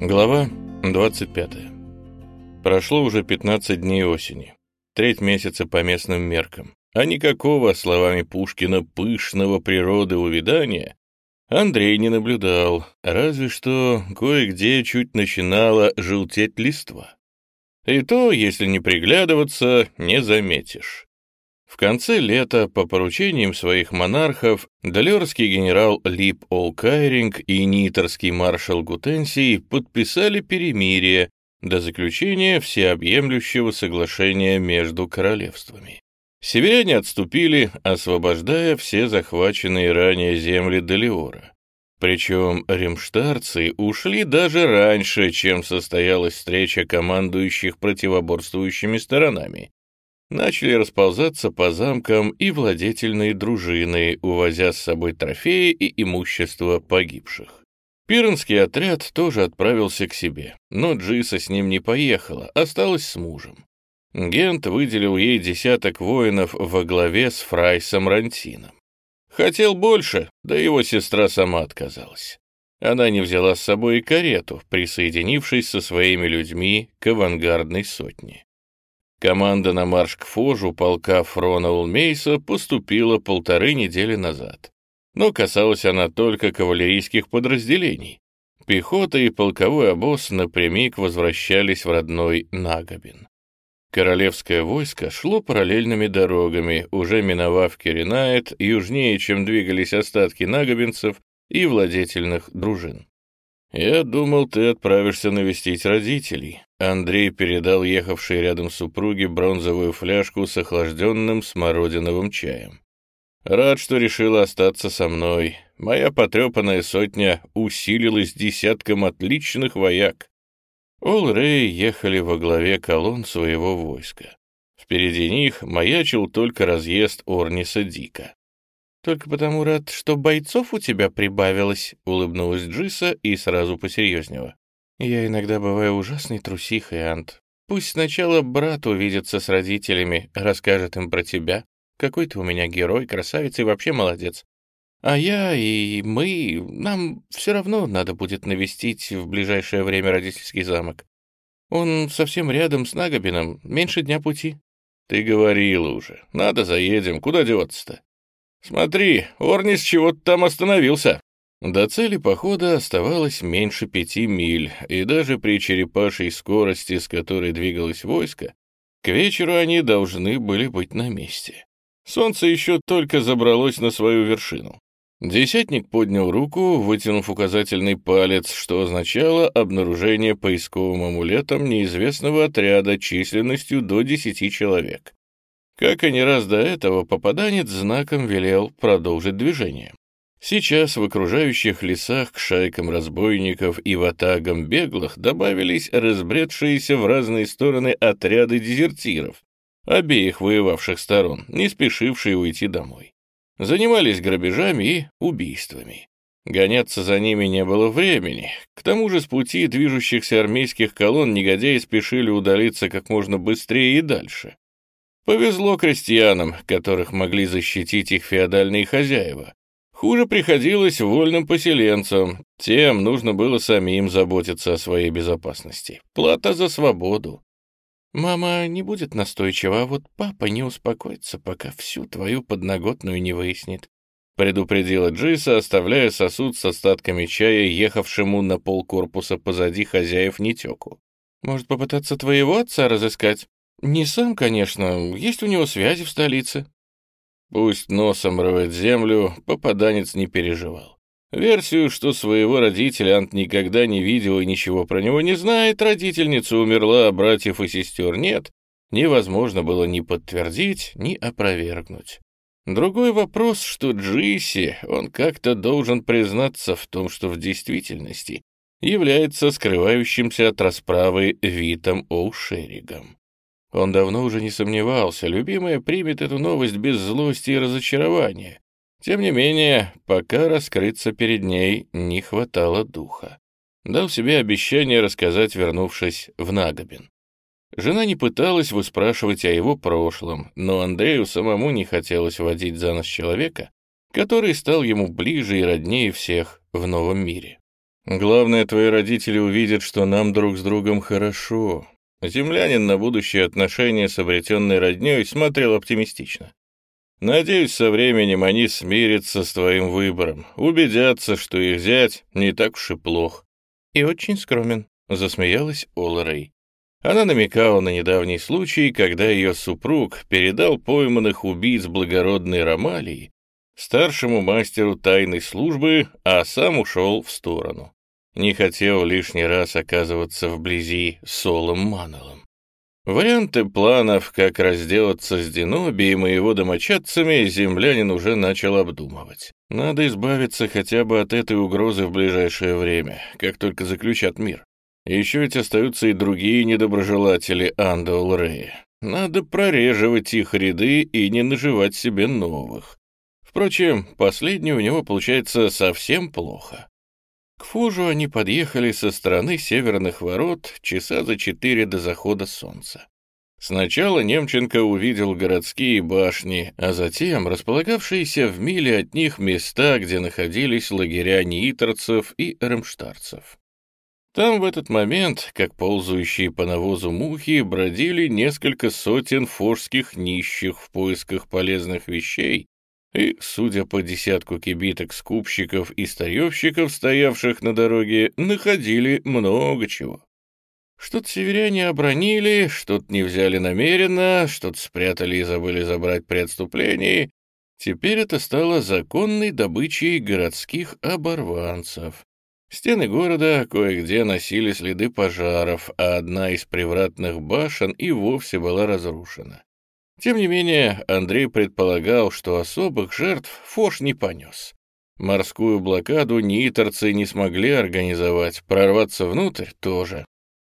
Глава 25. Прошло уже 15 дней осени. Треть месяца по местным меркам. А никакого, словами Пушкина, пышного природы увядания Андрей не наблюдал, разве что кое-где чуть начинало желтеть листва. И то, если не приглядываться, не заметишь. В конце лета по поручениям своих монархов Далерский генерал Лип Олкайринг и нитерский маршал Гутенсий подписали перемирие до заключения всеобъемлющего соглашения между королевствами. Северяне отступили, освобождая все захваченные ранее земли Далиора. Причем римштарцы ушли даже раньше, чем состоялась встреча командующих противоборствующими сторонами, начали расползаться по замкам и владетельные дружины, увозя с собой трофеи и имущество погибших. Пиренский отряд тоже отправился к себе, но Джиса с ним не поехала, осталась с мужем. Гент выделил ей десяток воинов во главе с Фрайсом Рантином. Хотел больше, да его сестра сама отказалась. Она не взяла с собой и карету, присоединившись со своими людьми к авангардной сотне. Команда на марш к Фожу полка Фрона Улмейса поступила полторы недели назад. Но касалась она только кавалерийских подразделений. Пехота и полковой обоз напрямик возвращались в родной Нагобин. Королевское войско шло параллельными дорогами, уже миновав Киринает, южнее, чем двигались остатки нагобинцев и владетельных дружин. «Я думал, ты отправишься навестить родителей». Андрей передал ехавшей рядом супруге бронзовую фляжку с охлажденным смородиновым чаем. «Рад, что решила остаться со мной. Моя потрепанная сотня усилилась десятком отличных вояк». Ол-Рэй ехали во главе колонн своего войска. Впереди них маячил только разъезд Орниса Дика. «Только потому рад, что бойцов у тебя прибавилось», — улыбнулась Джиса и сразу посерьезнела. «Я иногда бываю ужасной трусихой, Ант. Пусть сначала брат увидится с родителями, расскажет им про тебя. Какой ты у меня герой, красавец и вообще молодец. А я и мы, нам все равно надо будет навестить в ближайшее время родительский замок. Он совсем рядом с Нагобином, меньше дня пути». «Ты говорила уже. Надо заедем. Куда деваться-то?» «Смотри, Орнис чего-то там остановился». До цели похода оставалось меньше пяти миль, и даже при черепашей скорости, с которой двигалось войско, к вечеру они должны были быть на месте. Солнце еще только забралось на свою вершину. Десятник поднял руку, вытянув указательный палец, что означало обнаружение поисковым амулетом неизвестного отряда численностью до десяти человек. Как и не раз до этого, попаданец знаком велел продолжить движение. Сейчас в окружающих лесах к шайкам разбойников и ватагам беглых добавились разбредшиеся в разные стороны отряды дезертиров, обеих воевавших сторон, не спешившие уйти домой. Занимались грабежами и убийствами. Гоняться за ними не было времени. К тому же с пути движущихся армейских колонн негодяи спешили удалиться как можно быстрее и дальше. Повезло крестьянам, которых могли защитить их феодальные хозяева. Хуже приходилось вольным поселенцам, тем нужно было самим заботиться о своей безопасности. Плата за свободу. Мама не будет настойчива, а вот папа не успокоится, пока всю твою подноготную не выяснит. Предупредила Джиса, оставляя сосуд с остатками чая, ехавшему на полкорпуса позади хозяев Нитеку. Может, попытаться твоего отца разыскать? Не сам, конечно, есть у него связи в столице. Пусть носом рвет землю, попаданец не переживал. Версию, что своего родителя Ант никогда не видел и ничего про него не знает, родительница умерла, а братьев и сестер нет, невозможно было ни подтвердить, ни опровергнуть. Другой вопрос, что Джиси, он как-то должен признаться в том, что в действительности является скрывающимся от расправы Витом Оушеригом. Он давно уже не сомневался, любимая примет эту новость без злости и разочарования. Тем не менее, пока раскрыться перед ней не хватало духа. Дал себе обещание рассказать, вернувшись в Нагобин. Жена не пыталась выспрашивать о его прошлом, но Андрею самому не хотелось водить за нос человека, который стал ему ближе и роднее всех в новом мире. Главное, твои родители увидят, что нам друг с другом хорошо. Землянин на будущее отношения с обретенной родней смотрел оптимистично. Надеюсь, со временем они смирятся с твоим выбором, убедятся, что их зять не так уж и плох. И очень скромен, — засмеялась Ола Рэй. Она намекала на недавний случай, когда ее супруг передал пойманных убийц благородной Ромалии старшему мастеру тайной службы, а сам ушел в сторону. Не хотел лишний раз оказываться вблизи Солом Маннеллом. Варианты планов, как разделаться с Денобием и его домочадцами, землянин уже начал обдумывать. Надо избавиться хотя бы от этой угрозы в ближайшее время, как только заключат мир. Еще ведь остаются и другие недоброжелатели Андоул Рея. Надо прореживать их ряды и не наживать себе новых. Впрочем, последнее у него получается совсем плохо. К Фужу они подъехали со стороны северных ворот часа за четыре до захода солнца. Сначала Немченко увидел городские башни, а затем располагавшиеся в миле от них места, где находились лагеря неиторцев и ремштарцев. Там в этот момент, как ползающие по навозу мухи, бродили несколько сотен форских нищих в поисках полезных вещей и, судя по десятку кибиток скупщиков и старьевщиков, стоявших на дороге, находили много чего. Что-то северяне обронили, что-то не взяли намеренно, что-то спрятали и забыли забрать при отступлении. Теперь это стало законной добычей городских оборванцев. Стены города кое-где носили следы пожаров, а одна из привратных башен и вовсе была разрушена. Тем не менее, Андрей предполагал, что особых жертв Фош не понес. Морскую блокаду ниторцы не смогли организовать, прорваться внутрь тоже.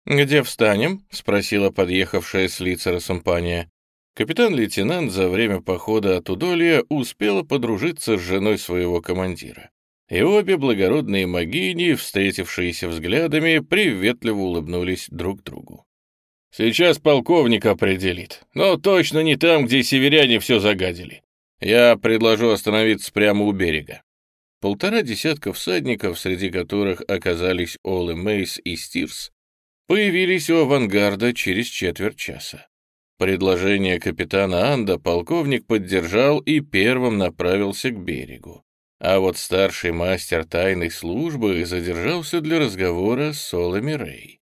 «Где встанем?» — спросила подъехавшая с лица компания. Капитан-лейтенант за время похода от Удолья успела подружиться с женой своего командира. И обе благородные могини, встретившиеся взглядами, приветливо улыбнулись друг другу. Сейчас полковник определит, но точно не там, где северяне все загадили. Я предложу остановиться прямо у берега. Полтора десятка всадников, среди которых оказались Олы Мейс и Стирс, появились у авангарда через четверть часа. Предложение капитана Анда полковник поддержал и первым направился к берегу. А вот старший мастер тайной службы задержался для разговора с Солами Рэй.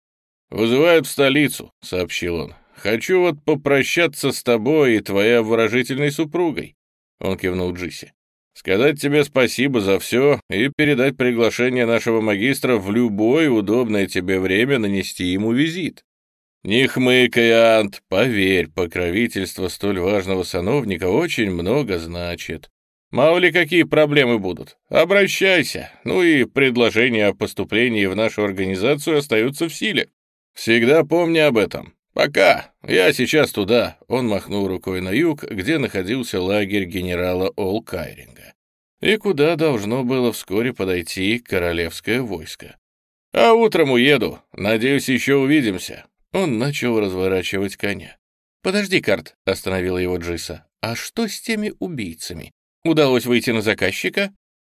«Вызывают в столицу», — сообщил он. «Хочу вот попрощаться с тобой и твоей выражительной супругой», — он кивнул Джиси. «Сказать тебе спасибо за все и передать приглашение нашего магистра в любое удобное тебе время нанести ему визит». «Не хмыкай, Ант, поверь, покровительство столь важного сановника очень много значит. Мало ли какие проблемы будут. Обращайся. Ну и предложения о поступлении в нашу организацию остаются в силе. «Всегда помни об этом. Пока. Я сейчас туда». Он махнул рукой на юг, где находился лагерь генерала Олкайринга. И куда должно было вскоре подойти королевское войско. «А утром уеду. Надеюсь, еще увидимся». Он начал разворачивать коня. «Подожди, Карт», — остановила его Джиса. «А что с теми убийцами? Удалось выйти на заказчика?»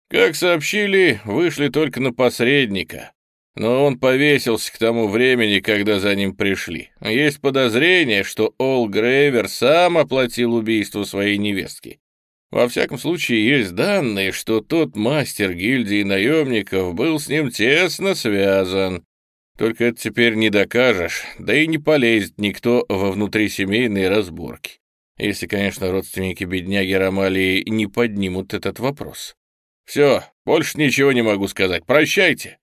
«Как сообщили, вышли только на посредника но он повесился к тому времени, когда за ним пришли. Есть подозрение, что Ол Грейвер сам оплатил убийство своей невестки. Во всяком случае, есть данные, что тот мастер гильдии наемников был с ним тесно связан. Только это теперь не докажешь, да и не полезет никто во внутрисемейные разборки. Если, конечно, родственники бедняги Ромалии не поднимут этот вопрос. Все, больше ничего не могу сказать. Прощайте.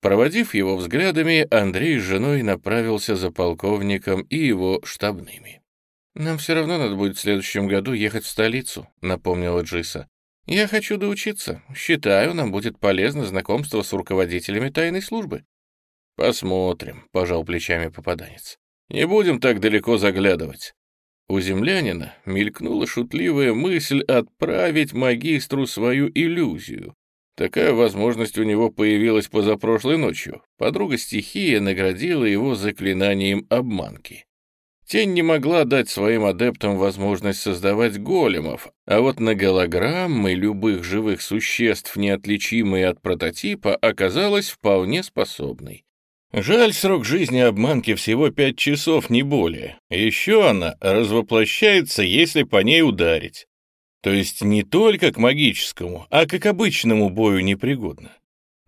Проводив его взглядами, Андрей с женой направился за полковником и его штабными. «Нам все равно надо будет в следующем году ехать в столицу», — напомнила Джиса. «Я хочу доучиться. Считаю, нам будет полезно знакомство с руководителями тайной службы». «Посмотрим», — пожал плечами попаданец. «Не будем так далеко заглядывать». У землянина мелькнула шутливая мысль отправить магистру свою иллюзию, Такая возможность у него появилась позапрошлой ночью. Подруга стихия наградила его заклинанием обманки. Тень не могла дать своим адептам возможность создавать големов, а вот на голограммы любых живых существ, неотличимые от прототипа, оказалась вполне способной. Жаль, срок жизни обманки всего пять часов, не более. Еще она развоплощается, если по ней ударить. То есть не только к магическому, а как обычному бою непригодна.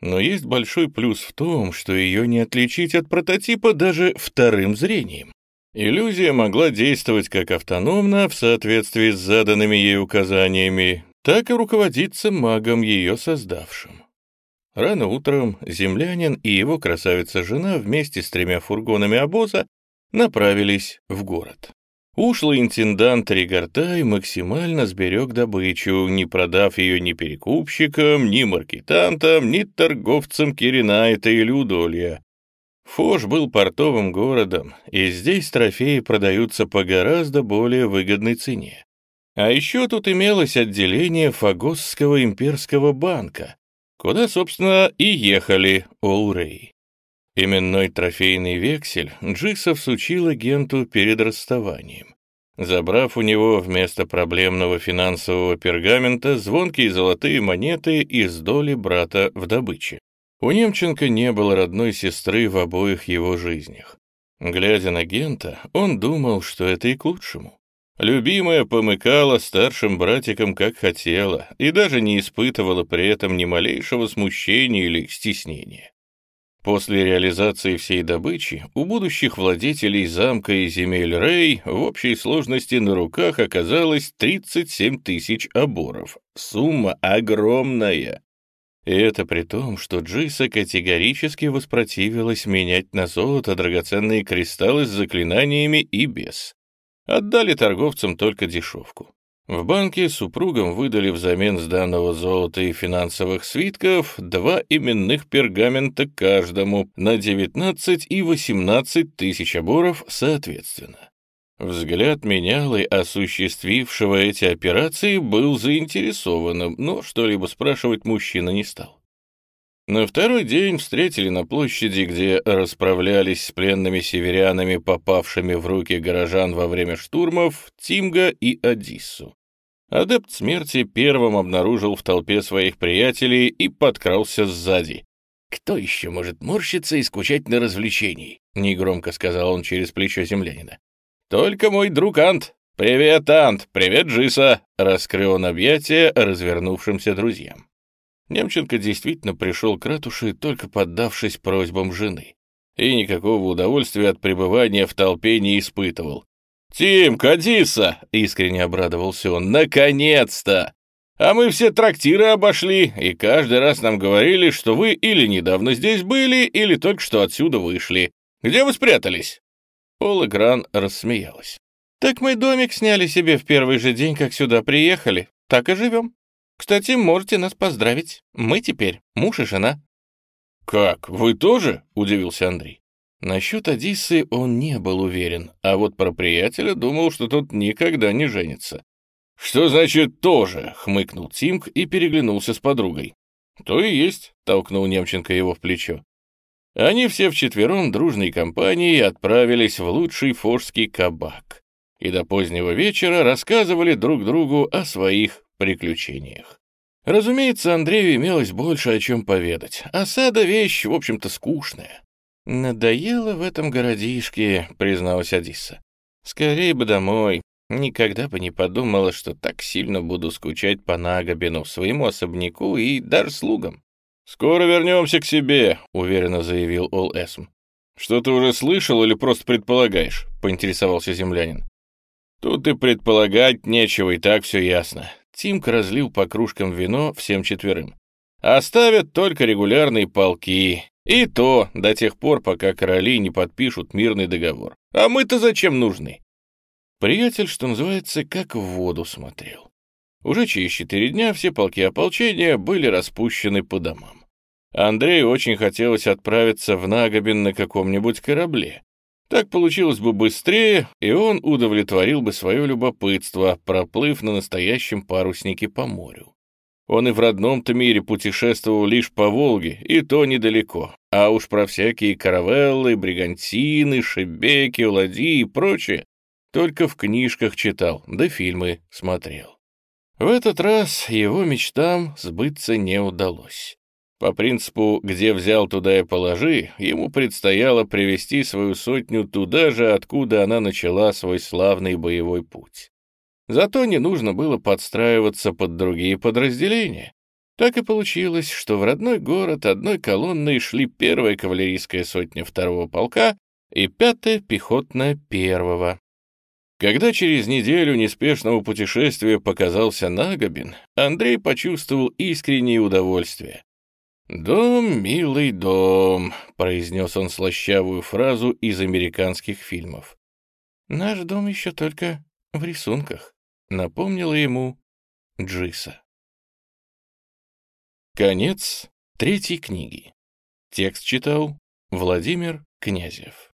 Но есть большой плюс в том, что ее не отличить от прототипа даже вторым зрением. Иллюзия могла действовать как автономно в соответствии с заданными ей указаниями, так и руководиться магом, ее создавшим. Рано утром землянин и его красавица-жена вместе с тремя фургонами обоза направились в город. Ушлый интендант Ригартай максимально сберег добычу, не продав ее ни перекупщикам, ни маркетантам, ни торговцам Киринайта или Удолья. Фош был портовым городом, и здесь трофеи продаются по гораздо более выгодной цене. А еще тут имелось отделение Фагосского имперского банка, куда, собственно, и ехали Олрей. Именной трофейный вексель Джисов сучил агенту перед расставанием, забрав у него вместо проблемного финансового пергамента звонкие золотые монеты из доли брата в добыче. У Немченко не было родной сестры в обоих его жизнях. Глядя на Гента, он думал, что это и к лучшему. Любимая помыкала старшим братиком как хотела и даже не испытывала при этом ни малейшего смущения или стеснения. После реализации всей добычи у будущих владетелей замка и земель Рей в общей сложности на руках оказалось 37 тысяч оборов. Сумма огромная. И это при том, что Джиса категорически воспротивилась менять на золото драгоценные кристаллы с заклинаниями и без. Отдали торговцам только дешевку. В банке супругам выдали взамен сданного золота и финансовых свитков два именных пергамента каждому на 19 и 18 тысяч оборов соответственно. Взгляд менялый, осуществившего эти операции, был заинтересованным, но что-либо спрашивать мужчина не стал. На второй день встретили на площади, где расправлялись с пленными северянами, попавшими в руки горожан во время штурмов, Тимга и Одиссу. Адепт смерти первым обнаружил в толпе своих приятелей и подкрался сзади. «Кто еще может морщиться и скучать на развлечении?» — негромко сказал он через плечо землянина. «Только мой друг Ант. Привет, Ант. Привет, Джиса!» — раскрыл он объятия развернувшимся друзьям. Немченко действительно пришел к ратуше, только поддавшись просьбам жены. И никакого удовольствия от пребывания в толпе не испытывал. «Тим, Кадиса!» — искренне обрадовался он. «Наконец-то! А мы все трактиры обошли, и каждый раз нам говорили, что вы или недавно здесь были, или только что отсюда вышли. Где вы спрятались?» Пола Гран рассмеялась. «Так мы домик сняли себе в первый же день, как сюда приехали. Так и живем. Кстати, можете нас поздравить. Мы теперь муж и жена». «Как, вы тоже?» — удивился Андрей. Насчет Одиссы он не был уверен, а вот про приятеля думал, что тот никогда не женится. «Что значит «тоже»?» — хмыкнул Тимк и переглянулся с подругой. «То и есть», — толкнул Немченко его в плечо. Они все вчетвером дружной компанией отправились в лучший форский кабак и до позднего вечера рассказывали друг другу о своих приключениях. Разумеется, Андрею имелось больше о чем поведать. Осада — вещь, в общем-то, скучная. «Надоело в этом городишке», — призналась Одисса. «Скорее бы домой. Никогда бы не подумала, что так сильно буду скучать по Нагобину, своему особняку и даже слугам. «Скоро вернемся к себе», — уверенно заявил Ол Эсм. «Что ты уже слышал или просто предполагаешь?» — поинтересовался землянин. «Тут и предполагать нечего, и так все ясно». Тимк разлил по кружкам вино всем четверым. «Оставят только регулярные полки, и то до тех пор, пока короли не подпишут мирный договор. А мы-то зачем нужны?» Приятель, что называется, как в воду смотрел. Уже через четыре дня все полки ополчения были распущены по домам. Андрею очень хотелось отправиться в Нагобин на каком-нибудь корабле. Так получилось бы быстрее, и он удовлетворил бы свое любопытство, проплыв на настоящем паруснике по морю. Он и в родном-то мире путешествовал лишь по Волге, и то недалеко. А уж про всякие каравеллы, бригантины, шебеки, ладьи и прочее только в книжках читал, да фильмы смотрел. В этот раз его мечтам сбыться не удалось. По принципу «где взял, туда и положи», ему предстояло привести свою сотню туда же, откуда она начала свой славный боевой путь. Зато не нужно было подстраиваться под другие подразделения. Так и получилось, что в родной город одной колонной шли первая кавалерийская сотня второго полка и пятая пехотная первого. Когда через неделю неспешного путешествия показался Нагобин, Андрей почувствовал искреннее удовольствие. «Дом, милый дом», — произнес он слащавую фразу из американских фильмов. «Наш дом еще только в рисунках», — напомнила ему Джиса. Конец третьей книги. Текст читал Владимир Князев.